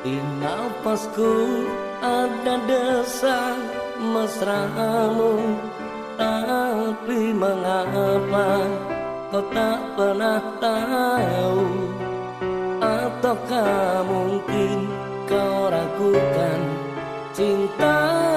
Di nafasku ada desa mesramu. Tapi mengapa kau tak pernah tahu? Ataukah mungkin kau ragukan cintamu